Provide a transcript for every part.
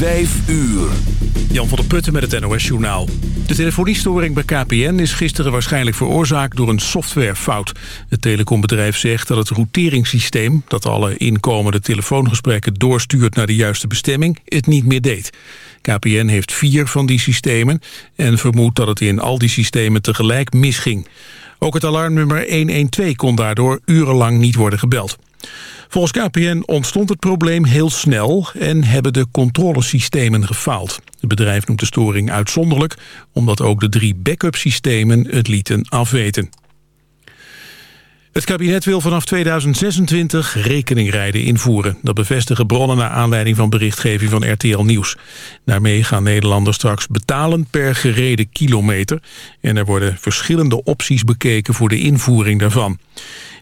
Vijf uur. Jan van der Putten met het NOS Journaal. De telefoniestoring bij KPN is gisteren waarschijnlijk veroorzaakt door een softwarefout. Het telecombedrijf zegt dat het routeringssysteem... dat alle inkomende telefoongesprekken doorstuurt naar de juiste bestemming... het niet meer deed. KPN heeft vier van die systemen... en vermoedt dat het in al die systemen tegelijk misging. Ook het alarmnummer 112 kon daardoor urenlang niet worden gebeld. Volgens KPN ontstond het probleem heel snel en hebben de controlesystemen gefaald. Het bedrijf noemt de storing uitzonderlijk, omdat ook de drie backup systemen het lieten afweten. Het kabinet wil vanaf 2026 rekeningrijden invoeren. Dat bevestigen bronnen naar aanleiding van berichtgeving van RTL Nieuws. Daarmee gaan Nederlanders straks betalen per gereden kilometer. En er worden verschillende opties bekeken voor de invoering daarvan.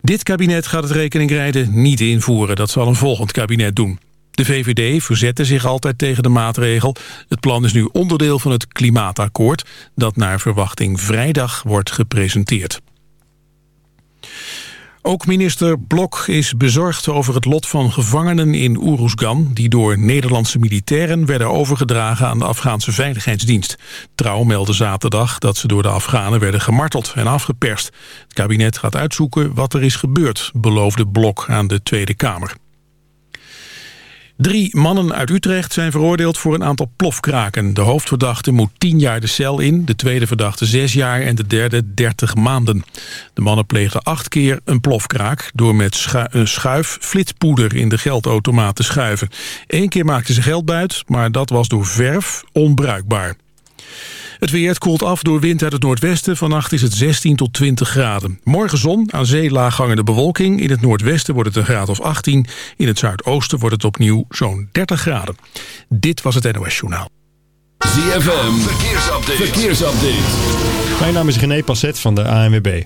Dit kabinet gaat het rekeningrijden niet invoeren. Dat zal een volgend kabinet doen. De VVD verzette zich altijd tegen de maatregel. Het plan is nu onderdeel van het klimaatakkoord... dat naar verwachting vrijdag wordt gepresenteerd. Ook minister Blok is bezorgd over het lot van gevangenen in Oeroesgan... die door Nederlandse militairen werden overgedragen aan de Afghaanse Veiligheidsdienst. Trouw meldde zaterdag dat ze door de Afghanen werden gemarteld en afgeperst. Het kabinet gaat uitzoeken wat er is gebeurd, beloofde Blok aan de Tweede Kamer. Drie mannen uit Utrecht zijn veroordeeld voor een aantal plofkraken. De hoofdverdachte moet tien jaar de cel in, de tweede verdachte zes jaar en de derde dertig maanden. De mannen pleegden acht keer een plofkraak door met schuif flitspoeder in de geldautomaat te schuiven. Eén keer maakten ze geld buit, maar dat was door verf onbruikbaar. Het weer koelt af door wind uit het noordwesten. Vannacht is het 16 tot 20 graden. Morgen zon, aan zee laaghangende bewolking. In het noordwesten wordt het een graad of 18. In het zuidoosten wordt het opnieuw zo'n 30 graden. Dit was het NOS Journaal. ZFM, verkeersupdate. verkeersupdate. Mijn naam is René Passet van de ANWB.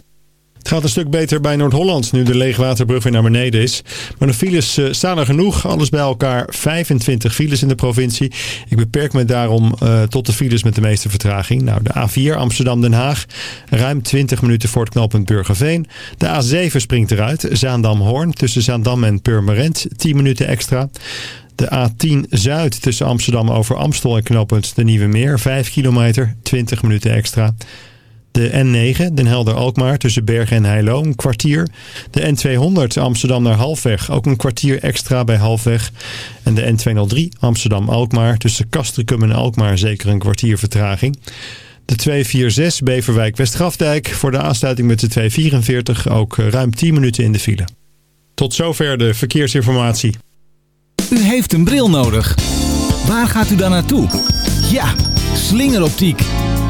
Het gaat een stuk beter bij Noord-Holland nu de leegwaterbrug weer naar beneden is. Maar de files uh, staan er genoeg. Alles bij elkaar 25 files in de provincie. Ik beperk me daarom uh, tot de files met de meeste vertraging. Nou, de A4 Amsterdam-Den Haag. Ruim 20 minuten voor het knooppunt Burgerveen. De A7 springt eruit. Zaandam-Hoorn tussen Zaandam en Purmerend. 10 minuten extra. De A10 Zuid tussen Amsterdam over Amstel en knooppunt De Nieuwe Meer. 5 kilometer, 20 minuten extra. De N9, Den Helder-Alkmaar, tussen Bergen en Heilo, een kwartier. De N200, Amsterdam naar Halfweg, ook een kwartier extra bij Halfweg. En de N203, Amsterdam-Alkmaar, tussen Castricum en Alkmaar, zeker een kwartier vertraging. De 246, Beverwijk-Westgrafdijk, voor de aansluiting met de 244 ook ruim 10 minuten in de file. Tot zover de verkeersinformatie. U heeft een bril nodig. Waar gaat u dan naartoe? Ja, slingeroptiek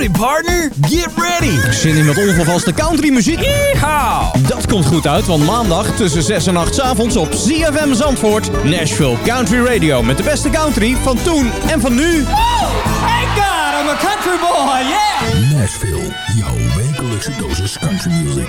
Howdy partner, get ready. Zin in met onvervaste countrymuziek? Yeehaw. Dat komt goed uit, want maandag tussen 6 en 8 avonds op ZFM Zandvoort... Nashville Country Radio met de beste country van toen en van nu. Thank God, I'm a country boy, yeah! Nashville, jouw wekelijkse dosis country music.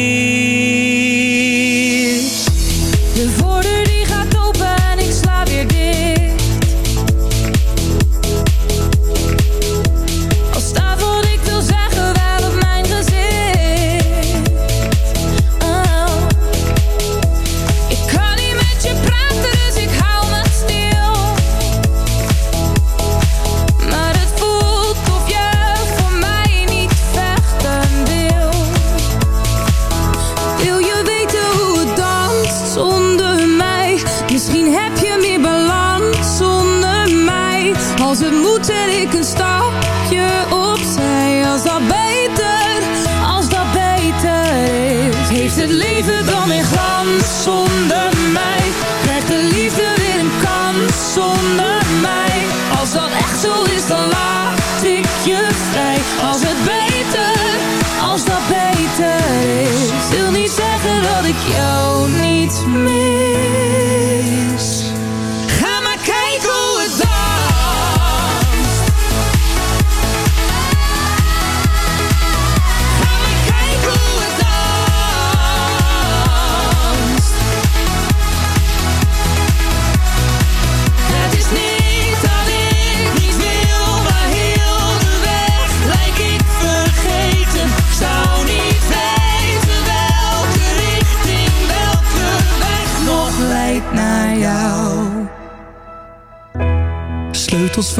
Als het moet zet ik een stapje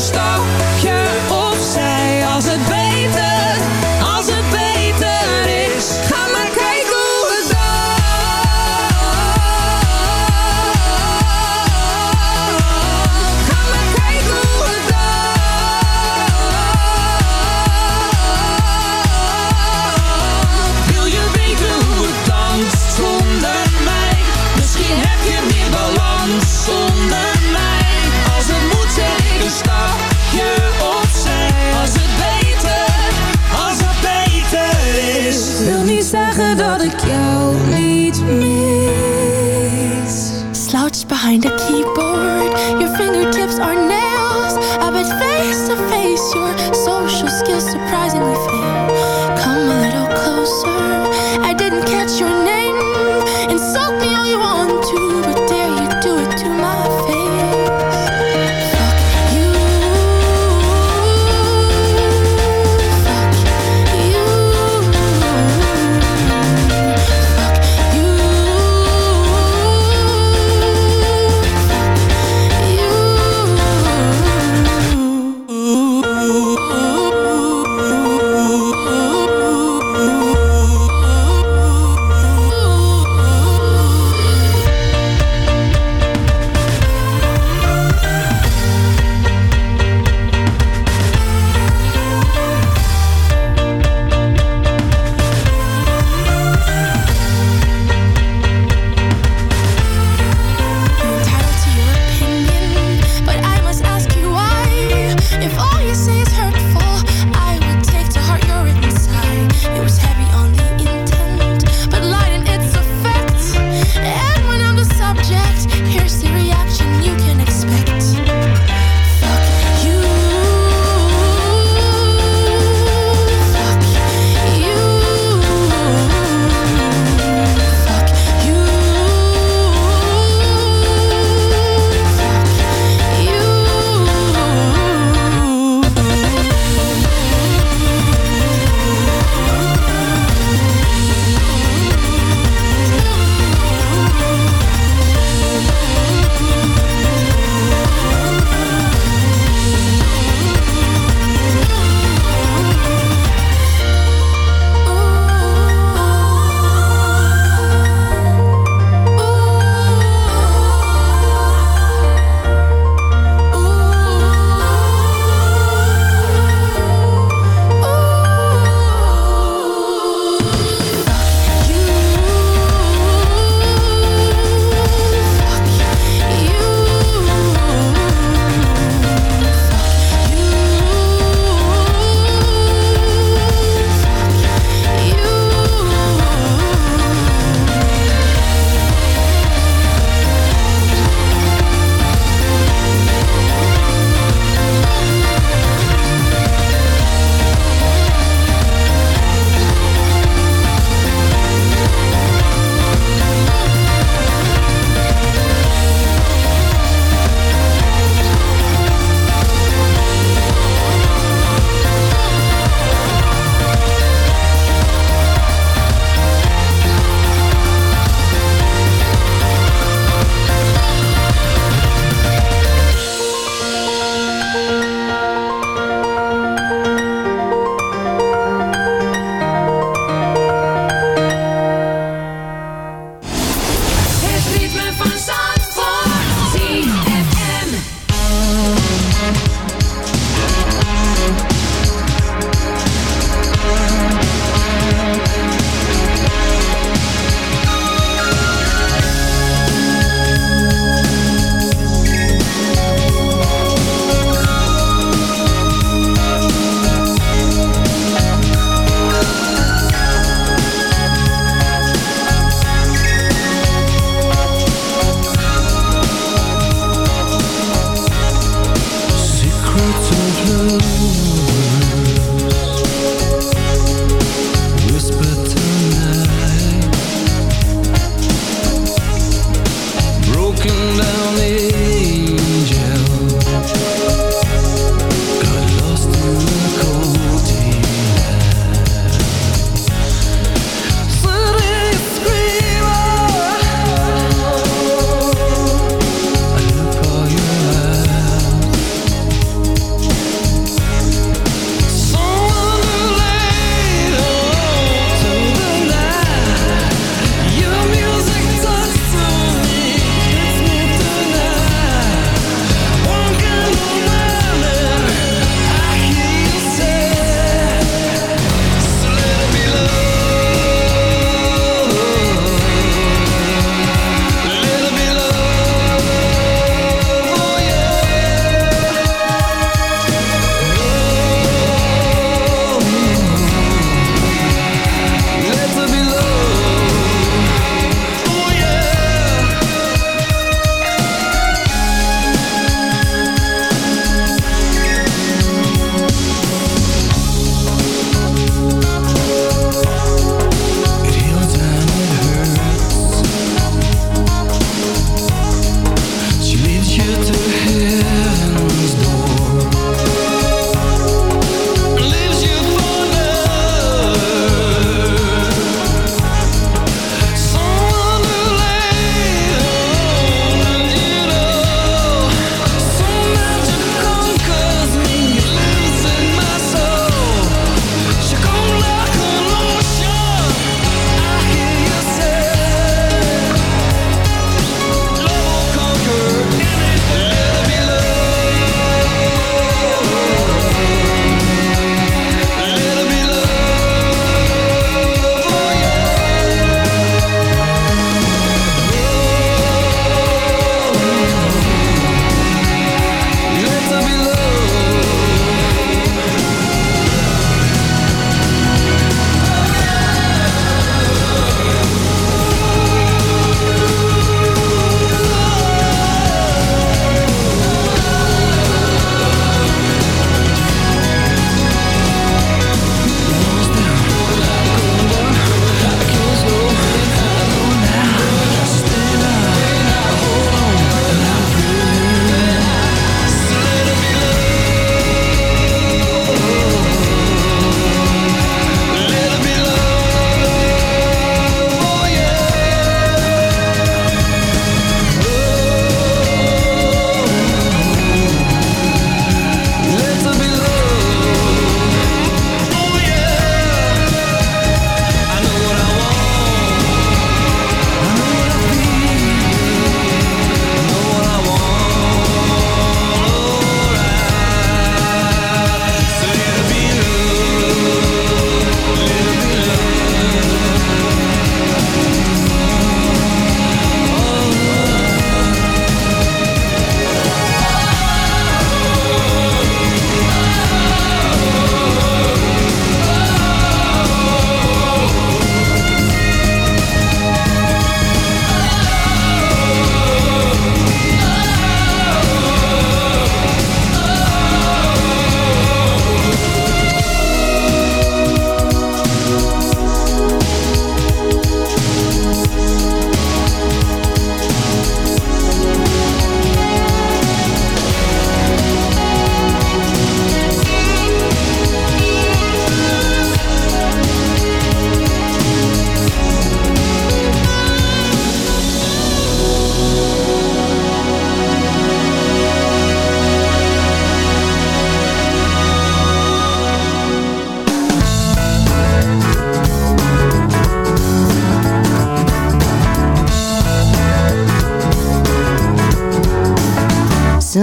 stapje find of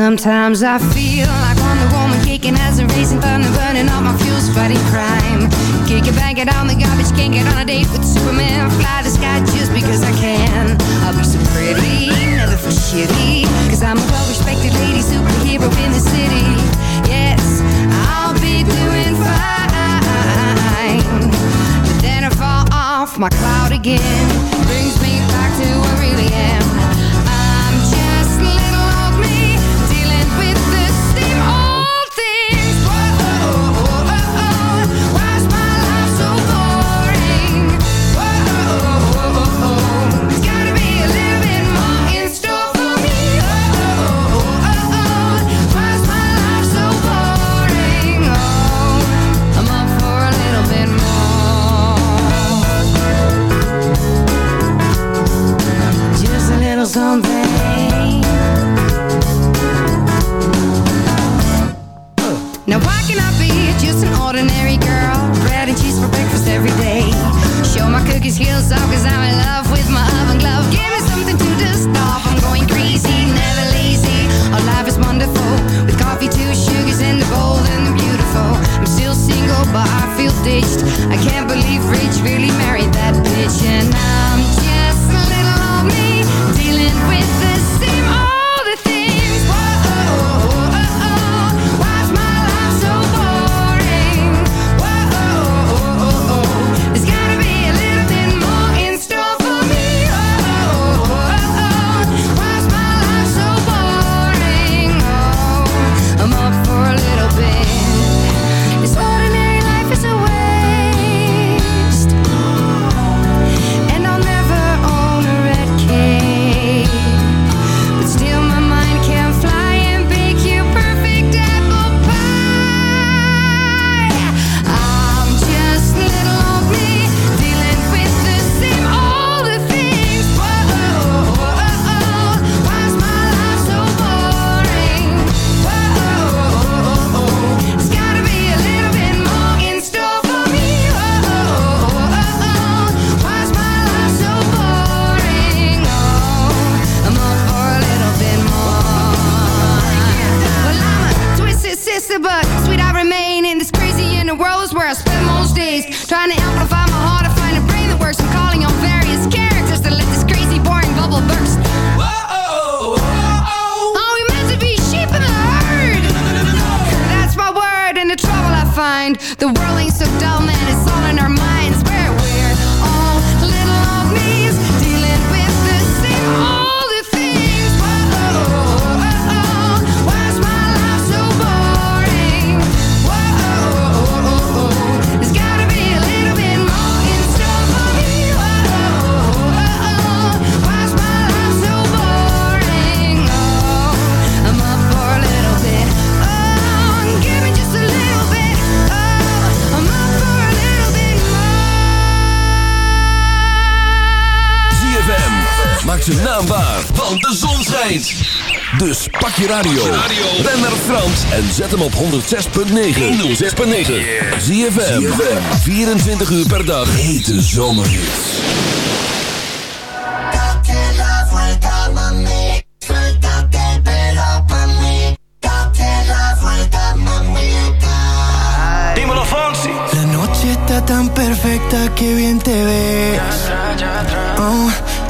Sometimes I feel the world ain't so dull, man. It's zijn naam waar, want de zon schijnt. Dus pak je radio, ben naar Frans en zet hem op 106.9. 106.9. Zie je 24 uur per dag. Hete de Dímelo, tan perfecta que bien te ves.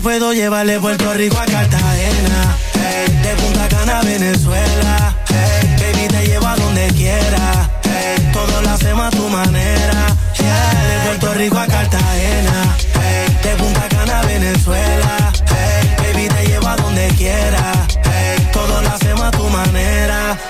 puedo llevar de Puerto Rico a Cartagena, de Punta Cana a Venezuela, baby te llevo a donde quiera, hey, todo lo hacemos a tu manera, de Puerto Rico a Cartagena, de Punta Cana a Venezuela, baby te llevo a donde quiera, hey, todo lo hacemos a tu manera.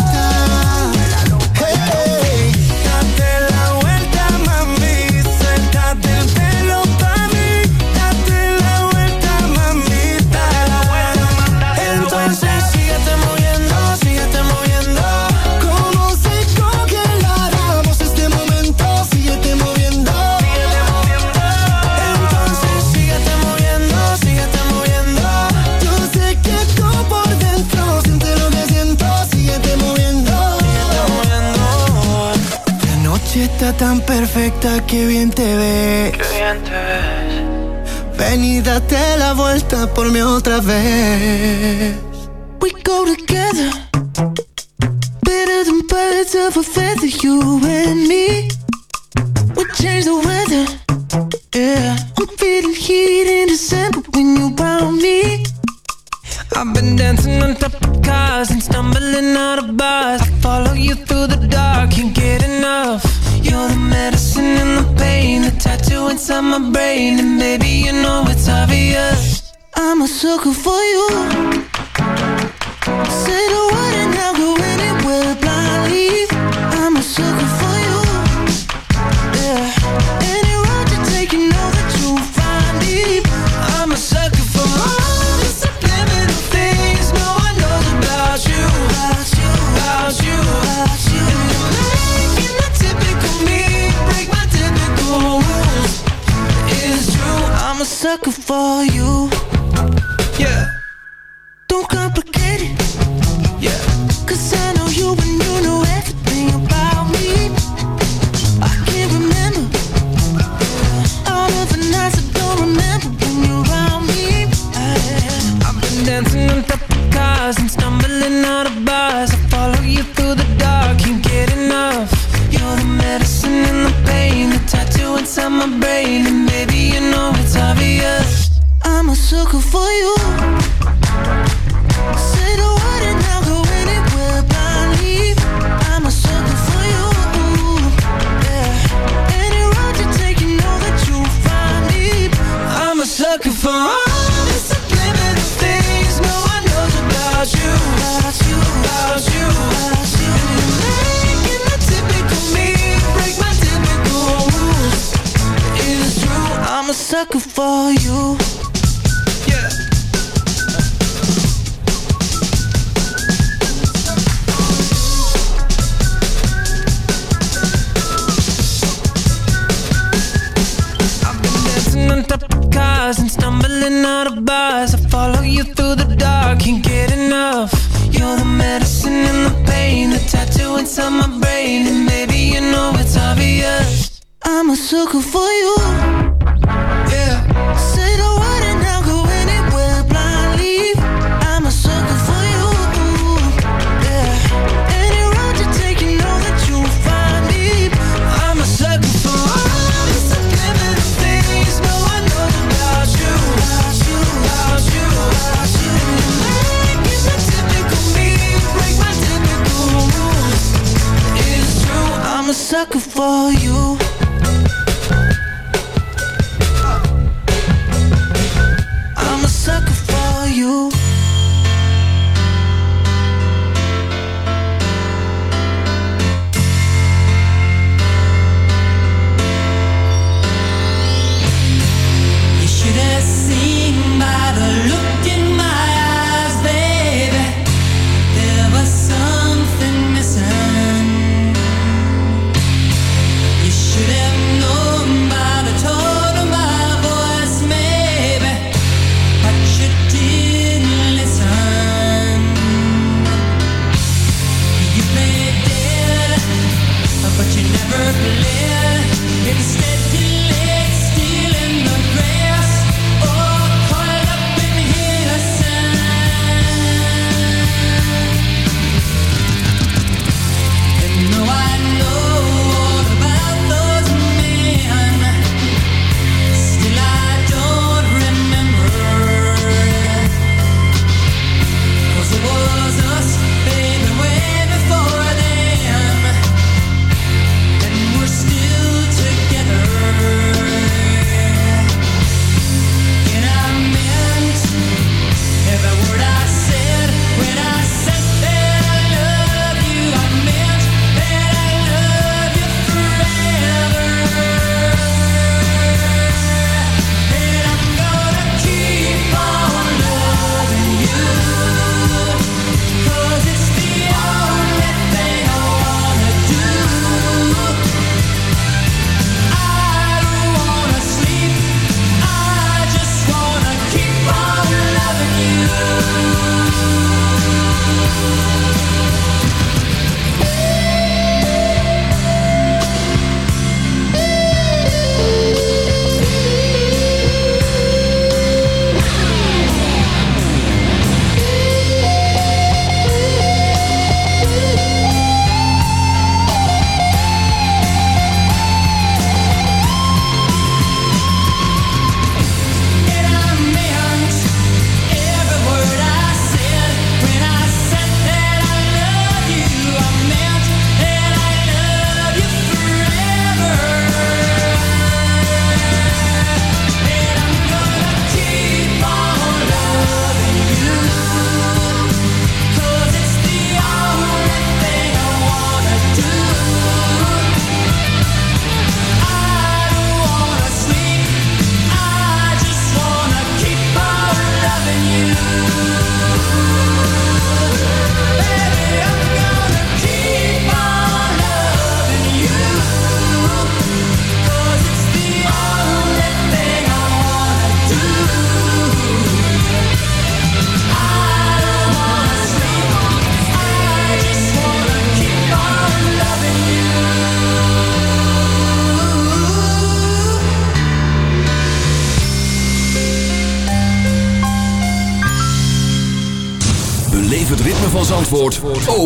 Tan perfecta que bien te ves. Qué bien te ves. Ven y date la vuelta por mí otra vez. We go together. Better than birds of a feather, you and me.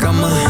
cama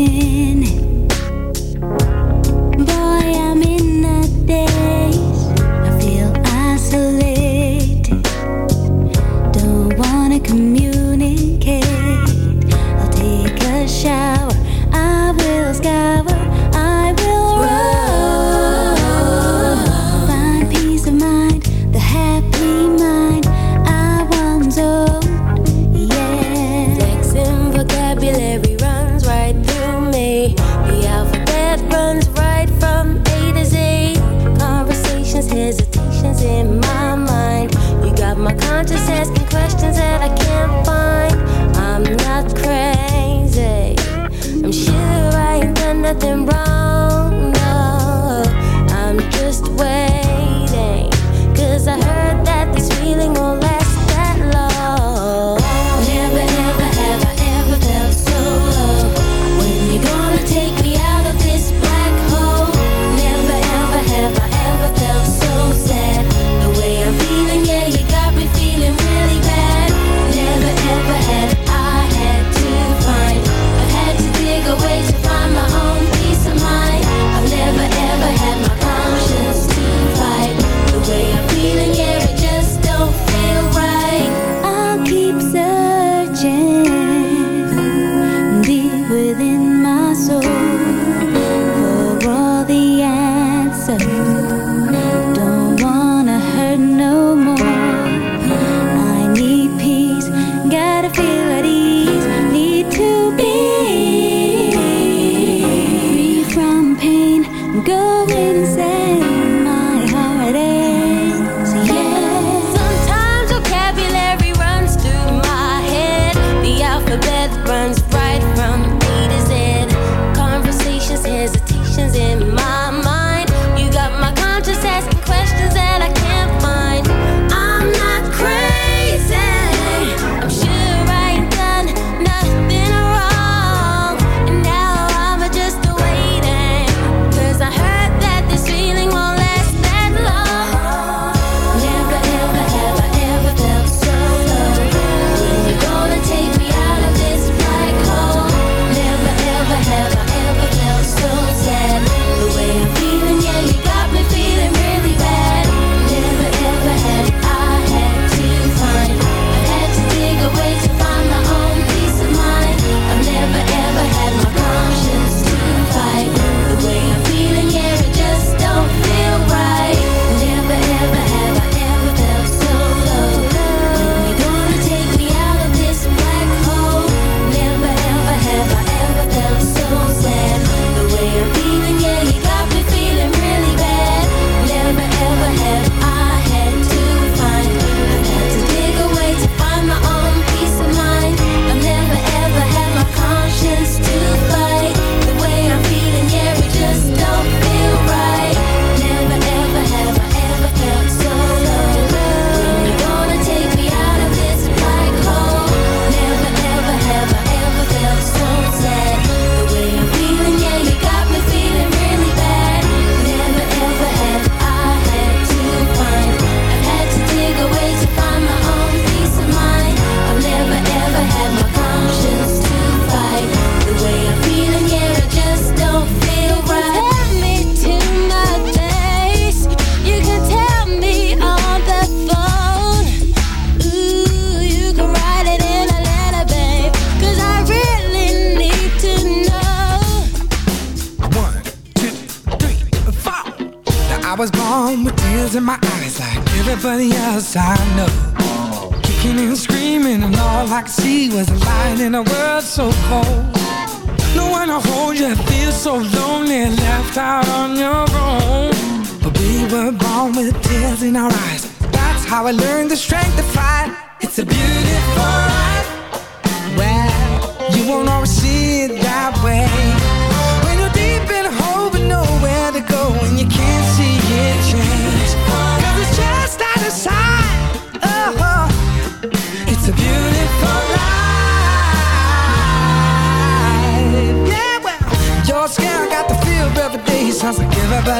minute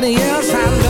somebody else I love